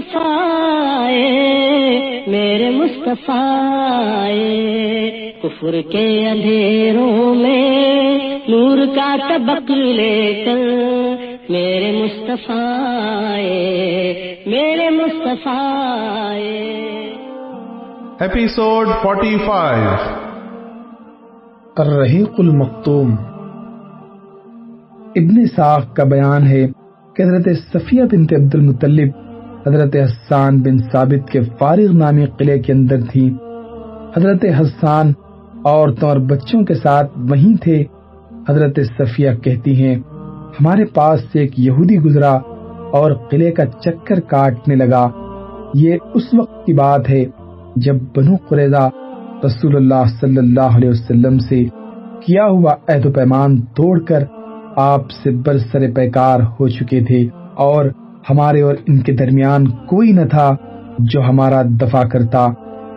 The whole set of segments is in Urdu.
مصطفیٰ میرے مصطفیٰ۔ کفر کے اندھیروں میں نور کا طبق لے کر میرے مصطفیٰ میرے مصطفیٰ۔ ایپیسوڈ 45 الرحیق المختوم ابن ساخ کا بیان ہے کہ حضرت صفیہ بنت عبد المطلب حضرت حسان بن ثابت کے فارغ نامی قلعے کے اندر تھی حضرت حسان عورتوں اور بچوں کے ساتھ وہیں تھے۔ حضرت صفیہ کہتی ہیں، ہمارے پاس سے ایک یہودی گزرا اور قلعے کا چکر کاٹنے لگا۔ یہ اس وقت کی بات ہے جب بنو قریضہ رسول اللہ صلی اللہ علیہ وسلم سے کیا ہوا عہد و پیمان توڑ کر آپ سے برسر پیکار ہو چکے تھے اور ہمارے اور ان کے درمیان کوئی نہ تھا جو ہمارا دفاع کرتا۔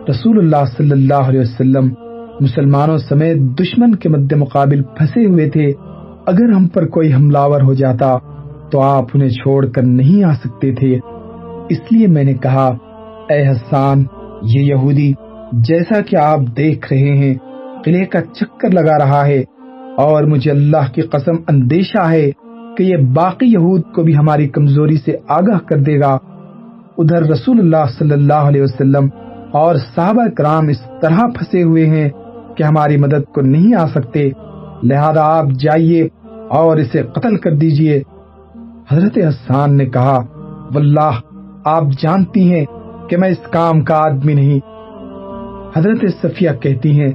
رسول اللہ صلی اللہ علیہ وسلم مسلمانوں سمیت دشمن کے مد مقابل پھنسے ہوئے تھے۔ اگر ہم پر کوئی حملہ ہو جاتا تو آپ انہیں چھوڑ کر نہیں آ سکتے تھے۔ اس لیے میں نے کہا، اے حسان، یہ یہودی، جیسا کہ آپ دیکھ رہے ہیں، قلعے کا چکر لگا رہا ہے اور مجھے اللہ کی قسم اندیشہ ہے کہ یہ باقی یہود کو بھی ہماری کمزوری سے آگاہ کر دے گا۔ ادھر رسول اللہ صلی اللہ علیہ وسلم اور صحابہ کرام اس طرح پھنسے ہوئے ہیں کہ ہماری مدد کو نہیں آ سکتے۔ لہذا آپ جائیے اور اسے قتل کر دیجیے۔ حضرت حسان نے کہا، واللہ، آپ جانتی ہیں کہ میں اس کام کا آدمی نہیں۔ حضرت صفیہ کہتی ہیں،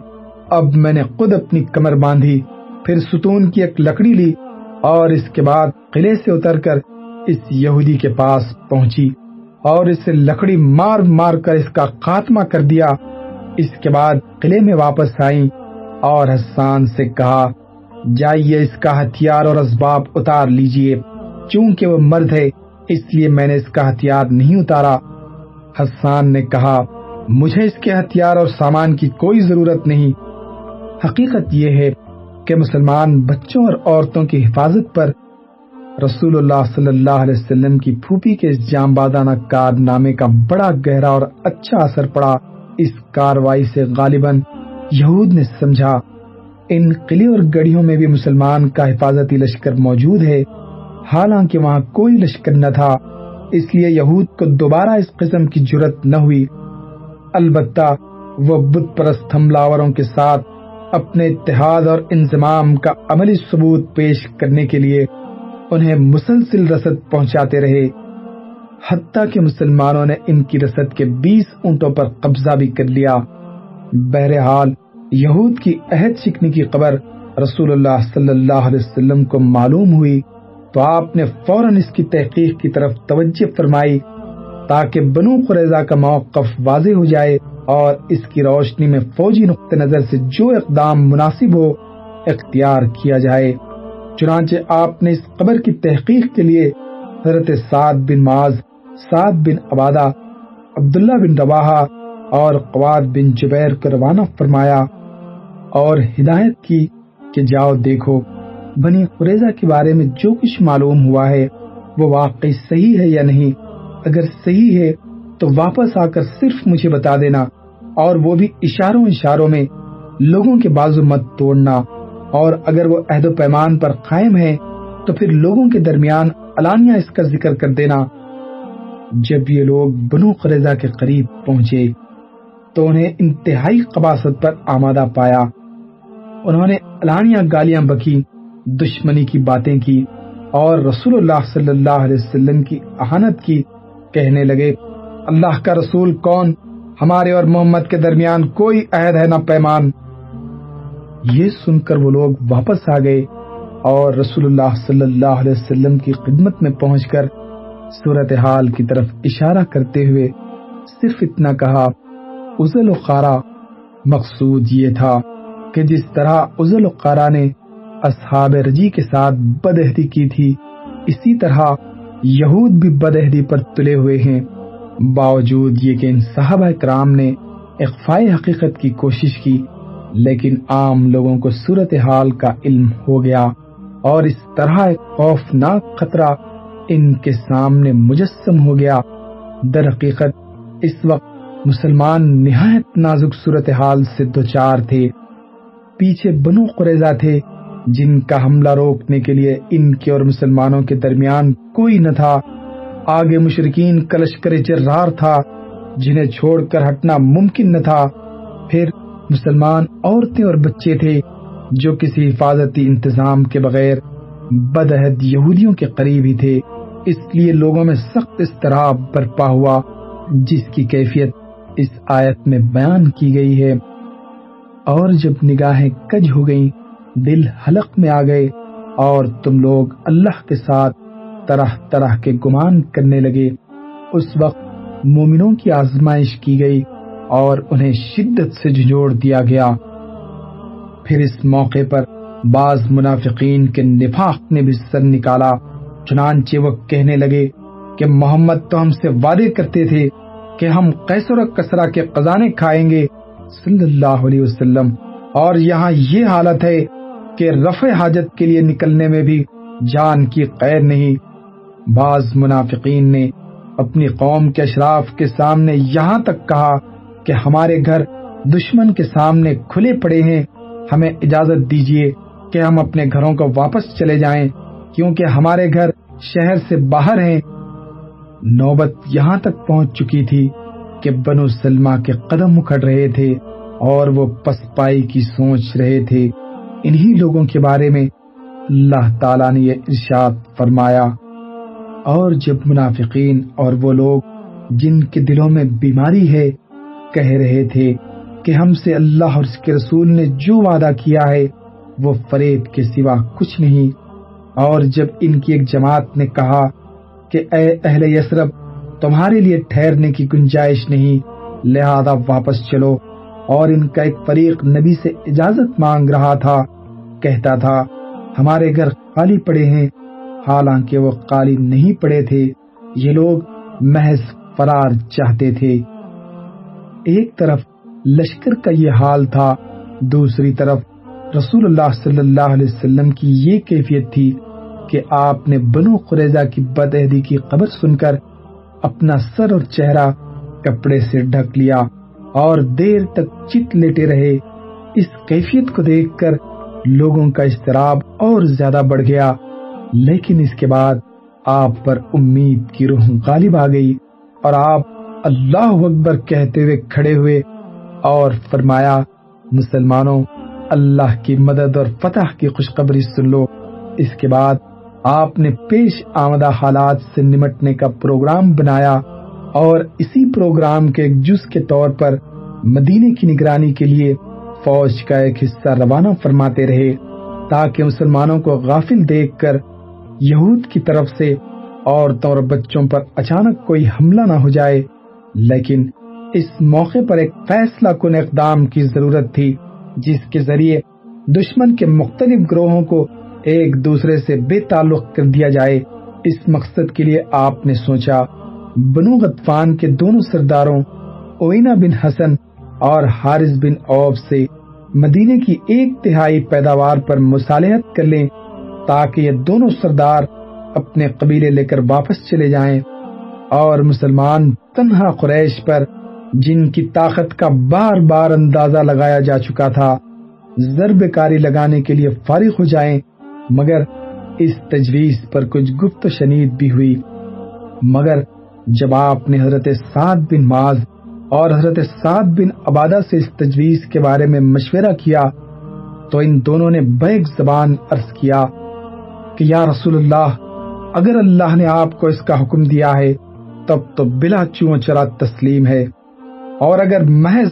اب میں نے خود اپنی کمر باندھی، پھر ستون کی ایک لکڑی لی۔ اور اس کے بعد قلعے سے اتر کر اس یہودی کے پاس پہنچی اور اسے لکڑی مار مار کر اس کا خاتمہ کر دیا۔ اس کے بعد قلعے میں واپس آئی اور حسان سے کہا، جائیے اس کا ہتھیار اور اسباب اتار لیجیے، چونکہ وہ مرد ہے، اس لیے میں نے اس کا ہتھیار نہیں اتارا۔ حسان نے کہا، مجھے اس کے ہتھیار اور سامان کی کوئی ضرورت نہیں۔ حقیقت یہ ہے کہ مسلمان بچوں اور عورتوں کی حفاظت پر رسول اللہ صلی اللہ علیہ وسلم کی پھوپھی کے اس جام بادانہ کارنامے کا بڑا گہرا اور اچھا اثر پڑا۔ اس کاروائی سے غالباً یہود نے سمجھا، ان قلعے اور گڑیوں میں بھی مسلمان کا حفاظتی لشکر موجود ہے۔ حالانکہ وہاں کوئی لشکر نہ تھا، اس لیے یہود کو دوبارہ اس قسم کی جرت نہ ہوئی۔ البتہ وہ بت پرست حملاوروں کے ساتھ اپنے اتحاد اور انضمام کا عملی ثبوت پیش کرنے کے لیے انہیں مسلسل رسد پہنچاتے رہے، حتیٰ کہ مسلمانوں نے ان کی رسد کے بیس اونٹوں پر قبضہ بھی کر لیا۔ بہرحال، یہود کی عہد شکنی کی خبر رسول اللہ صلی اللہ علیہ وسلم کو معلوم ہوئی تو آپ نے فوراً اس کی تحقیق کی طرف توجہ فرمائی تاکہ بنو قریضہ کا موقف واضح ہو جائے۔ اور اس کی روشنی میں فوجی نقطۂ نظر سے جو اقدام مناسب ہو، اختیار کیا جائے۔ چنانچہ آپ نے اس خبر کی تحقیق کے لیے حضرت سعد بن معاذ، سعد بن عبادہ، عبداللہ بن رواحہ اور قواد بن جبیر کو روانہ فرمایا اور ہدایت کی کہ جاؤ دیکھو۔ بنی قریضہ کے بارے میں جو کچھ معلوم ہوا ہے، وہ واقعی صحیح ہے یا نہیں؟ اگر صحیح ہے تو واپس آ کر صرف مجھے بتا دینا۔ اور وہ بھی اشاروں اشاروں میں لوگوں کے بازو مت توڑنا۔ اور اگر وہ عہد و پیمان پر قائم ہے تو پھر لوگوں کے درمیان علانیہ اس کا ذکر کر دینا۔ جب یہ لوگ بنو قریضہ کے قریب پہنچے، تو انہیں انتہائی قباست پر آمادہ پایا۔ انہوں نے علانیہ گالیاں بکی دشمنی کی باتیں کی، اور رسول اللہ صلی اللہ علیہ وسلم کی احانت کی۔ کہنے لگے، اللہ کا رسول کون؟ ہمارے اور محمد کے درمیان کوئی عہد ہے نہ پیمان۔ یہ سن کر وہ لوگ واپس آ گئے اور رسول اللہ صلی اللہ علیہ وسلم کی خدمت میں پہنچ کر صورت حال کی طرف اشارہ کرتے ہوئے صرف اتنا کہا، ازل و خارا مقصود یہ تھا کہ جس طرح ازل قارا نے اصحاب رجی کے ساتھ بدہدی کی تھی، اسی طرح یہود بھی بدہدی پر تلے ہوئے ہیں۔ باوجود یہ کہ ان صحابہ کرام نے اخفاء حقیقت کی کوشش کی، لیکن عام لوگوں کو صورتحال کا علم ہو گیا اور اس طرح ایک خوفناک خطرہ ان کے سامنے مجسم ہو گیا۔ در حقیقت، اس وقت مسلمان نہایت نازک صورتحال سے دوچار تھے، پیچھے بنو قریضہ تھے، جن کا حملہ روکنے کے لیے ان کے اور مسلمانوں کے درمیان کوئی نہ تھا۔ آگے مشرقین کلشکر جرار تھا، جنہیں چھوڑ کر ہٹنا ممکن نہ تھا۔ پھر مسلمان عورتیں اور بچے تھے، جو کسی حفاظتی انتظام کے بغیر بدہد یہودیوں کے قریب ہی تھے۔ اس لیے لوگوں میں سخت استراب برپا ہوا، جس کی کیفیت اس آیت میں بیان کی گئی ہے۔ اور جب نگاہیں کج ہو گئیں، دل حلق میں آ گئے اور تم لوگ اللہ کے ساتھ طرح طرح کے گمان کرنے لگے۔ اس وقت مومنوں کی آزمائش کی گئی اور انہیں شدت سے جھنجھوڑ دیا گیا۔ پھر اس موقع پر بعض منافقین کے نفاق نے بھی سر نکالا۔ چنانچہ وہ کہنے لگے کہ محمد تو ہم سے وعدے کرتے تھے کہ ہم قیصر کسرا کے خزانے کھائیں گے صلی اللہ علیہ وسلم۔ اور یہاں یہ حالت ہے کہ رفع حاجت کے لیے نکلنے میں بھی جان کی قید نہیں۔ بعض منافقین نے اپنی قوم کے اشراف کے سامنے یہاں تک کہا کہ ہمارے گھر دشمن کے سامنے کھلے پڑے ہیں۔ ہمیں اجازت دیجیے کہ ہم اپنے گھروں کو واپس چلے جائیں، کیونکہ ہمارے گھر شہر سے باہر ہیں۔ نوبت یہاں تک پہنچ چکی تھی کہ بنو سلمہ کے قدم اکھڑ رہے تھے اور وہ پسپائی کی سوچ رہے تھے۔ انہی لوگوں کے بارے میں اللہ تعالیٰ نے یہ ارشاد فرمایا۔ اور جب منافقین اور وہ لوگ جن کے دلوں میں بیماری ہے، کہہ رہے تھے کہ ہم سے اللہ اور اس کے رسول نے جو وعدہ کیا ہے، وہ فریب کے سوا کچھ نہیں۔ اور جب ان کی ایک جماعت نے کہا کہ اے اہل یسرب، تمہارے لیے ٹھہرنے کی گنجائش نہیں، لہذا واپس چلو۔ اور ان کا ایک فریق نبی سے اجازت مانگ رہا تھا، کہتا تھا، ہمارے گھر خالی پڑے ہیں حالانکہ وہ خالی نہیں پڑے تھے، یہ لوگ محض فرار چاہتے تھے۔ ایک طرف لشکر کا یہ حال تھا، دوسری طرف رسول اللہ صلی اللہ علیہ وسلم کی یہ کیفیت تھی کہ آپ نے بنو قریضہ کی بدعہدی کی خبر سن کر اپنا سر اور چہرہ کپڑے سے ڈھک لیا اور دیر تک چت لیٹے رہے۔ اس کیفیت کو دیکھ کر لوگوں کا استراب اور زیادہ بڑھ گیا۔ لیکن اس کے بعد آپ پر امید کی روح غالب آ گئی اور آپ اللہ اکبر کہتے ہوئے کھڑے ہوئے اور فرمایا، مسلمانوں، اللہ کی مدد اور فتح کی خوشخبری سن لو۔ اس کے بعد آپ نے پیش آمدہ حالات سے نمٹنے کا پروگرام بنایا اور اسی پروگرام کے ایک جز کے طور پر مدینے کی نگرانی کے لیے فوج کا ایک حصہ روانہ فرماتے رہے تاکہ مسلمانوں کو غافل دیکھ کر یہود کی طرف سے عورتوں اور بچوں پر اچانک کوئی حملہ نہ ہو جائے، لیکن اس موقع پر ایک فیصلہ کن اقدام کی ضرورت تھی، جس کے ذریعے دشمن کے مختلف گروہوں کو ایک دوسرے سے بے تعلق کر دیا جائے۔ اس مقصد کے لیے آپ نے سوچا، بنو غطفان کے دونوں سرداروں اوینا بن حسن اور حارث بن اوب سے مدینے کی ایک تہائی پیداوار پر مصالحت کر لیں۔ تاکہ یہ دونوں سردار اپنے قبیلے لے کر واپس چلے جائیں اور مسلمان تنہا قریش پر جن کی طاقت کا بار بار اندازہ لگایا جا چکا تھا، ضرب کاری لگانے کے لیے فارغ ہو جائیں، مگر اس تجویز پر کچھ گفت و شنید بھی ہوئی۔ مگر جب آپ نے حضرت سعد بن معاذ اور حضرت سعد بن عبادہ سے اس تجویز کے بارے میں مشورہ کیا، تو ان دونوں نے بیک زبان عرض کیا۔ کہ یا رسول اللہ، اگر اللہ نے آپ کو اس کا حکم دیا ہے، تب تو بلا چو چرا تسلیم ہے۔ اور اگر محض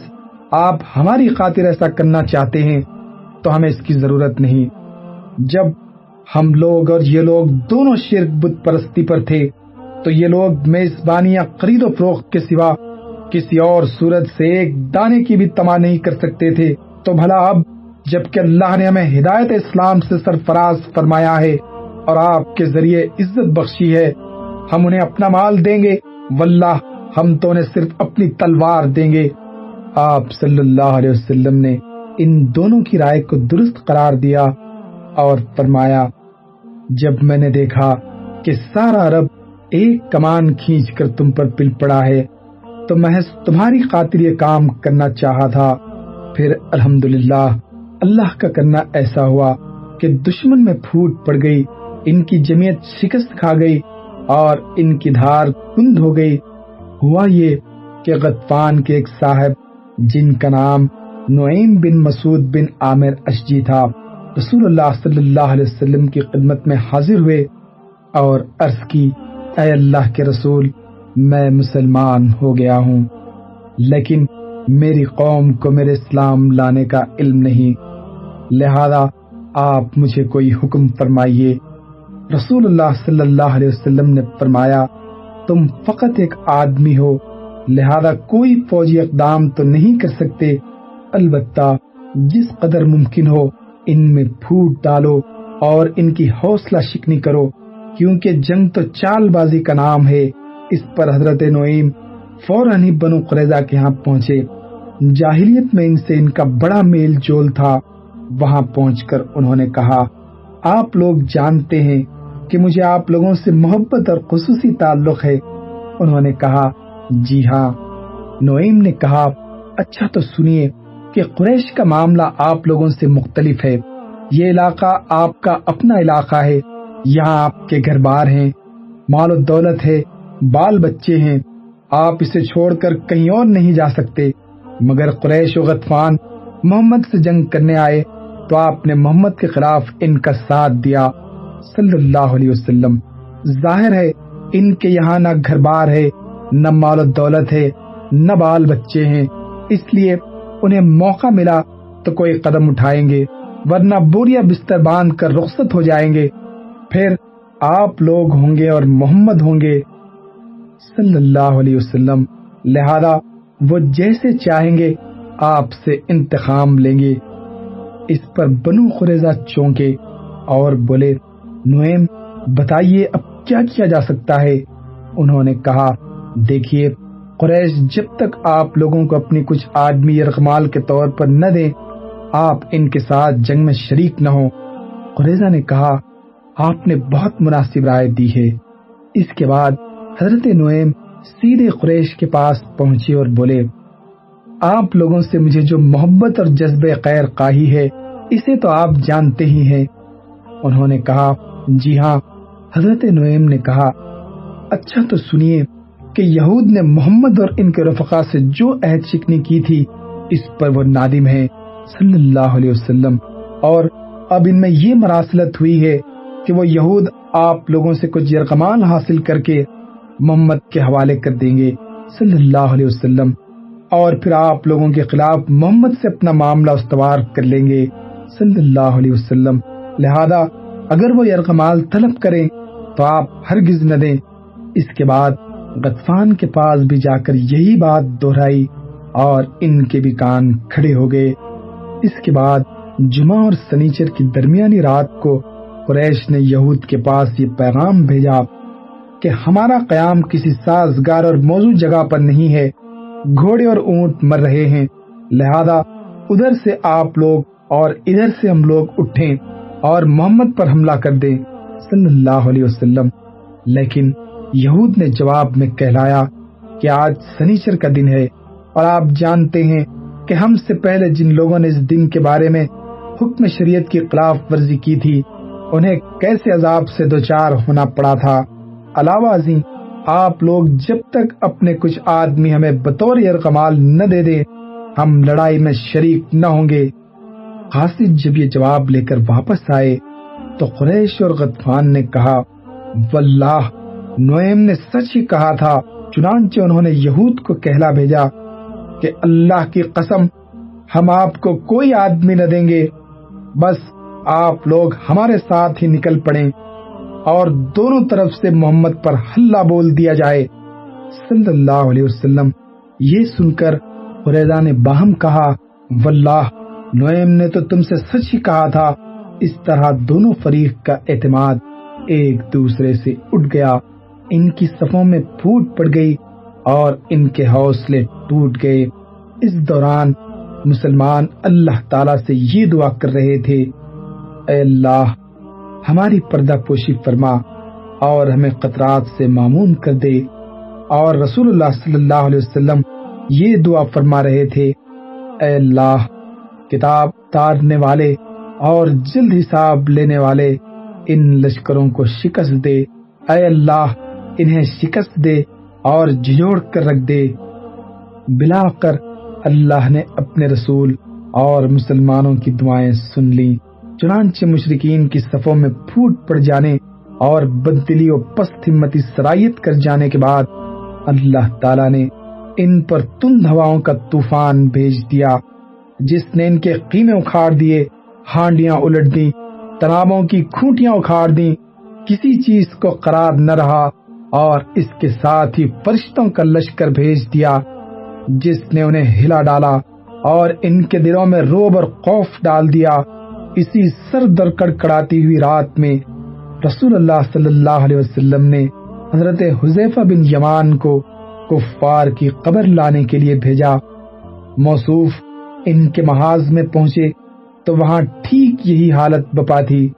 آپ ہماری خاطر ایسا کرنا چاہتے ہیں، تو ہمیں اس کی ضرورت نہیں۔ جب ہم لوگ اور یہ لوگ دونوں شرک بت پرستی پر تھے، تو یہ لوگ میزبانیاں خرید و فروخت کے سوا کسی اور صورت سے ایک دانے کی بھی تما نہیں کر سکتے تھے۔ تو بھلا اب، جبکہ اللہ نے ہمیں ہدایت اسلام سے سرفراز فرمایا ہے اور آپ کے ذریعے عزت بخشی ہے۔ ہم انہیں اپنا مال دیں گے۔ واللہ، ہم تو انہیں صرف اپنی تلوار دیں گے۔ آپ صلی اللہ علیہ وسلم نے ان دونوں کی رائے کو درست قرار دیا اور فرمایا، جب میں نے دیکھا کہ سارا عرب ایک کمان کھینچ کر تم پر پل پڑا ہے، تو محض تمہاری خاطر یہ کام کرنا چاہا تھا۔ پھر الحمدللہ، اللہ کا کرنا ایسا ہوا کہ دشمن میں پھوٹ پڑ گئی۔ ان کی جمعیت شکست کھا گئی اور ان کی دھار کند ہو گئی۔ ہوا یہ کہ غطفان کے ایک صاحب، جن کا نام نعیم بن مسعود بن عامر اشجی تھا، رسول اللہ صلی اللہ علیہ وسلم کی خدمت میں حاضر ہوئے اور عرض کی، اے اللہ کے رسول، میں مسلمان ہو گیا ہوں، لیکن میری قوم کو میرے اسلام لانے کا علم نہیں، لہذا آپ مجھے کوئی حکم فرمائیے رسول اللہ صلی اللہ علیہ وسلم نے فرمایا، تم فقط ایک آدمی ہو، لہذا کوئی فوجی اقدام تو نہیں کر سکتے۔ البتہ جس قدر ممکن ہو، ان میں پھوٹ ڈالو اور ان کی حوصلہ شکنی کرو، کیونکہ جنگ تو چال بازی کا نام ہے۔ اس پر حضرت نعیم فوراً ہی بنو قریضہ کے ہاں پہنچے۔ جاہلیت میں ان سے ان کا بڑا میل جول تھا۔ وہاں پہنچ کر انہوں نے کہا، آپ لوگ جانتے ہیں کہ مجھے آپ لوگوں سے محبت اور خصوصی تعلق ہے۔ انہوں نے کہا جی ہاں۔ نعیم نے کہا اچھا تو سنیے کہ قریش کا معاملہ آپ لوگوں سے مختلف ہے۔ یہ علاقہ آپ کا اپنا علاقہ ہے۔ یہاں آپ کے گھر بار ہیں۔ مال و دولت ہے۔ بال بچے ہیں۔ آپ اسے چھوڑ کر کہیں اور نہیں جا سکتے۔ مگر قریش و غطفان محمد سے جنگ کرنے آئے تو آپ نے محمد کے خلاف ان کا ساتھ دیا۔ صلی اللہ علیہ وسلم، ظاہر ہے ان کے یہاں نہ گھر بار ہے، نہ مال و دولت ہے، نہ بال بچے ہیں، اس لیے انہیں موقع ملا تو کوئی قدم اٹھائیں گے، ورنہ بوریا بستر باندھ کر رخصت ہو جائیں گے۔ پھر آپ لوگ ہوں گے اور محمد ہوں گے۔ صلی اللہ علیہ وسلم، لہذا وہ جیسے چاہیں گے، آپ سے انتخام لیں گے۔ اس پر بنو خریزہ چونکے اور بولے نویم بتائیے اب کیا کیا جا سکتا ہے؟ انہوں نے کہا، دیکھیے، قریش جب تک آپ لوگوں کو اپنی کچھ آدمی یرغمال کے طور پر نہ دیں آپ ان کے ساتھ جنگ میں شریک نہ ہو قریضہ نے کہا، آپ نے بہت مناسب رائے دی ہے۔ اس کے بعد حضرت نویم سیدھے قریش کے پاس پہنچے اور بولے، آپ لوگوں سے مجھے جو محبت اور جذب خیر قاہی ہے، اسے تو آپ جانتے ہی ہیں۔ انہوں نے کہا جی ہاں حضرت نویم نے کہا اچھا تو سنیے کہ یہود نے محمد اور ان کے رفقا سے جو عہد شکنی کی تھی، اس پر وہ نادم ہے صلی اللہ علیہ وسلم۔ اور اب ان میں یہ مراسلت ہوئی ہے کہ وہ یہود آپ لوگوں سے کچھ یرغمان حاصل کر کے محمد کے حوالے کر دیں گے صلی اللہ علیہ وسلم۔ اور پھر آپ لوگوں کے خلاف محمد سے اپنا معاملہ استوار کر لیں گے صلی اللہ علیہ وسلم۔ لہذا اگر وہ یرغمال طلب کریں تو آپ ہرگز نہ دیں۔ اس کے بعد غطفان کے پاس بھی جا کر یہی بات دہرائی اور ان کے بھی کان کھڑے ہو گئے۔ اس کے بعد جمعہ اور سنیچر کی درمیانی رات کو قریش نے یہود کے پاس یہ پیغام بھیجا کہ ہمارا قیام کسی سازگار اور موضوع جگہ پر نہیں ہے۔ گھوڑے اور اونٹ مر رہے ہیں۔ لہذا ادھر سے آپ لوگ اور ادھر سے ہم لوگ اٹھیں۔ اور محمد پر حملہ کر دیں صلی اللہ علیہ وسلم۔ لیکن یہود نے جواب میں کہلایا کہ آج سنیچر کا دن ہے اور آپ جانتے ہیں کہ ہم سے پہلے جن لوگوں نے اس دن کے بارے میں حکم شریعت کی خلاف ورزی کی تھی، انہیں کیسے عذاب سے دوچار ہونا پڑا تھا۔ علاوہ ازیں، آپ لوگ جب تک اپنے کچھ آدمی ہمیں بطور یرغمال نہ دے دے ہم لڑائی میں شریک نہ ہوں گے۔ قاصد جب یہ جواب لے کر واپس آئے تو قریش اور غطفان نے کہا، واللہ نویم نے سچ ہی کہا تھا، چنانچہ انہوں نے یہود کو کہلا بھیجا کہ اللہ کی قسم، ہم آپ کو کوئی آدمی نہ دیں گے، بس آپ لوگ ہمارے ساتھ ہی نکل پڑیں اور دونوں طرف سے محمد پر حلہ بول دیا جائے۔ صلی اللہ علیہ وسلم، یہ سن کر قریضہ نے باہم کہا، واللہ نعیم نے تو تم سے سچ ہی کہا تھا، اس طرح دونوں فریق کا اعتماد ایک دوسرے سے اٹھ گیا۔ ان کی صفوں میں پھوٹ پڑ گئی اور ان کے حوصلے ٹوٹ گئے۔ اس دوران مسلمان اللہ تعالی سے یہ دعا کر رہے تھے، اے اللہ، ہماری پردہ پوشی فرما اور ہمیں قطرات سے معمون کر دے۔ اور رسول اللہ صلی اللہ علیہ وسلم یہ دعا فرما رہے تھے، اے اللہ کتاب تارنے والے اور جلد حساب لینے والے ان لشکروں کو شکست دے۔ اے اللہ، انہیں شکست دے اور جھجوڑ کر رکھ دے۔ بلا کر اللہ نے اپنے رسول اور مسلمانوں کی دعائیں سن لی چنانچہ مشرقین کی صفوں میں پھوٹ پڑ جانے اور بددلی و پست ہمتی سرایت کر جانے کے بعد اللہ تعالی نے ان پر تند ہواؤں کا طوفان بھیج دیا۔ جس نے ان کے قیمے اکھاڑ دیے، ہانڈیاں الٹ دی تنابوں کی کھوٹیاں اکھاڑ دی کسی چیز کو قرار نہ رہا اور اس کے ساتھ ہی فرشتوں کا لشکر بھیج دیا، جس نے انہیں ہلا ڈالا اور ان کے دلوں میں روب اور خوف ڈال دیا۔ اسی سر در کڑکڑاتی ہوئی رات میں رسول اللہ صلی اللہ علیہ وسلم نے حضرت حذیفہ بن یمان کو کفار کی قبر لانے کے لیے بھیجا۔ موصوف ان کے محاذ میں پہنچے تو وہاں ٹھیک یہی حالت بپا تھی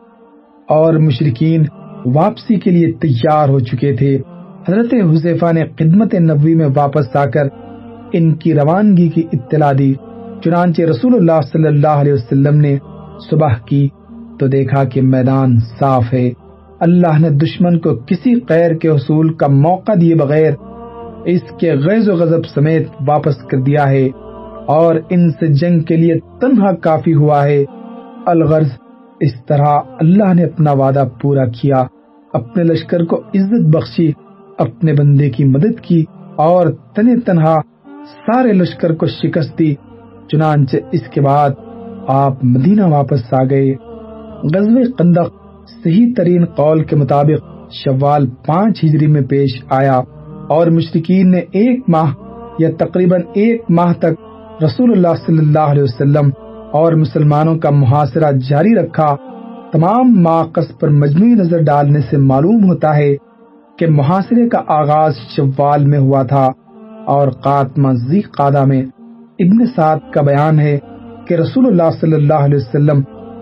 اور مشرقین واپسی کے لیے تیار ہو چکے تھے۔ حضرت حذیفہ نے خدمت نبوی میں واپس آ کر ان کی روانگی کی اطلاع دی۔ چنانچہ رسول اللہ صلی اللہ علیہ وسلم نے صبح کی تو دیکھا کہ میدان صاف ہے۔ اللہ نے دشمن کو کسی غیر کے حصول کا موقع دیے بغیر اس کے غیظ و غضب سمیت واپس کر دیا ہے۔ اور ان سے جنگ کے لیے تنہا کافی ہوا ہے۔ الغرض اس طرح اللہ نے اپنا وعدہ پورا کیا، اپنے لشکر کو عزت بخشی، اپنے بندے کی مدد کی اور تنے تنہا سارے لشکر کو شکست دی۔ چنانچہ اس کے بعد آپ مدینہ واپس آ گئے۔ غزوہ قندق صحیح ترین قول کے مطابق شوال پانچ ہجری میں پیش آیا اور مشرقین نے ایک ماہ یا تقریباً ایک ماہ تک رسول اللہ صلی اللہ علیہ وسلم اور مسلمانوں کا محاصرہ جاری رکھا، تمام ماقص پر مجموعی نظر ڈالنے سے معلوم ہوتا ہے کہ محاصرے کا آغاز شوال میں ہوا تھا اور قاتمہ زی قادہ میں ابن سعد کا بیان ہے کہ رسول اللہ صلی اللہ علیہ وسلم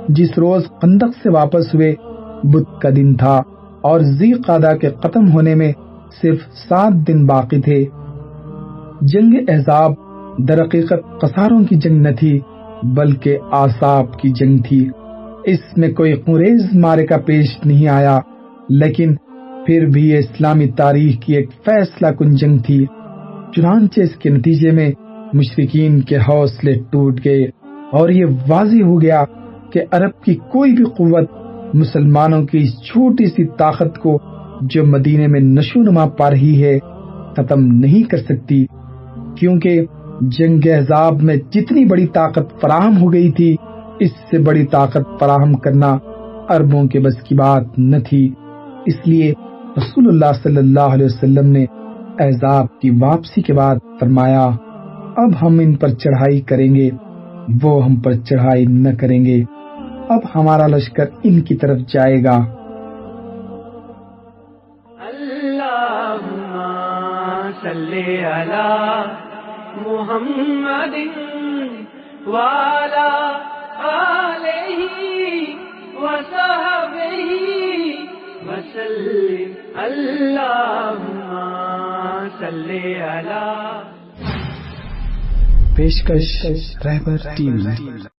جس روز قندق سے واپس ہوئے، بدھ کا دن تھا اور زی قادہ کے ختم ہونے میں صرف سات دن باقی تھے۔ جنگ احزاب درقیقت قصاروں کی جنگ نہ تھی، بلکہ آساب کی جنگ تھی۔ اس میں کوئی قریز مارے کا پیش نہیں آیا، لیکن پھر بھی یہ اسلامی تاریخ کی ایک فیصلہ کن جنگ تھی۔ چنانچہ اس کے نتیجے میں مشرقین کے حوصلے ٹوٹ گئے اور یہ واضح ہو گیا کہ عرب کی کوئی بھی قوت مسلمانوں کی اس چھوٹی سی طاقت کو جو مدینے میں نشو نما پا رہی ہے، ختم نہیں کر سکتی۔ کیونکہ جنگ احزاب میں جتنی بڑی طاقت فراہم ہو گئی تھی، اس سے بڑی طاقت فراہم کرنا اربوں کے بس کی بات نہ تھی۔ اس لیے رسول اللہ صلی اللہ علیہ وسلم نے احزاب کی واپسی کے بعد فرمایا، اب ہم ان پر چڑھائی کریں گے، وہ ہم پر چڑھائی نہ کریں گے۔ اب ہمارا لشکر ان کی طرف جائے گا۔ صلی محمد والا علیہ وصحبہ وسلم. اللہم صلی علی پیشکش رہبر ٹیم۔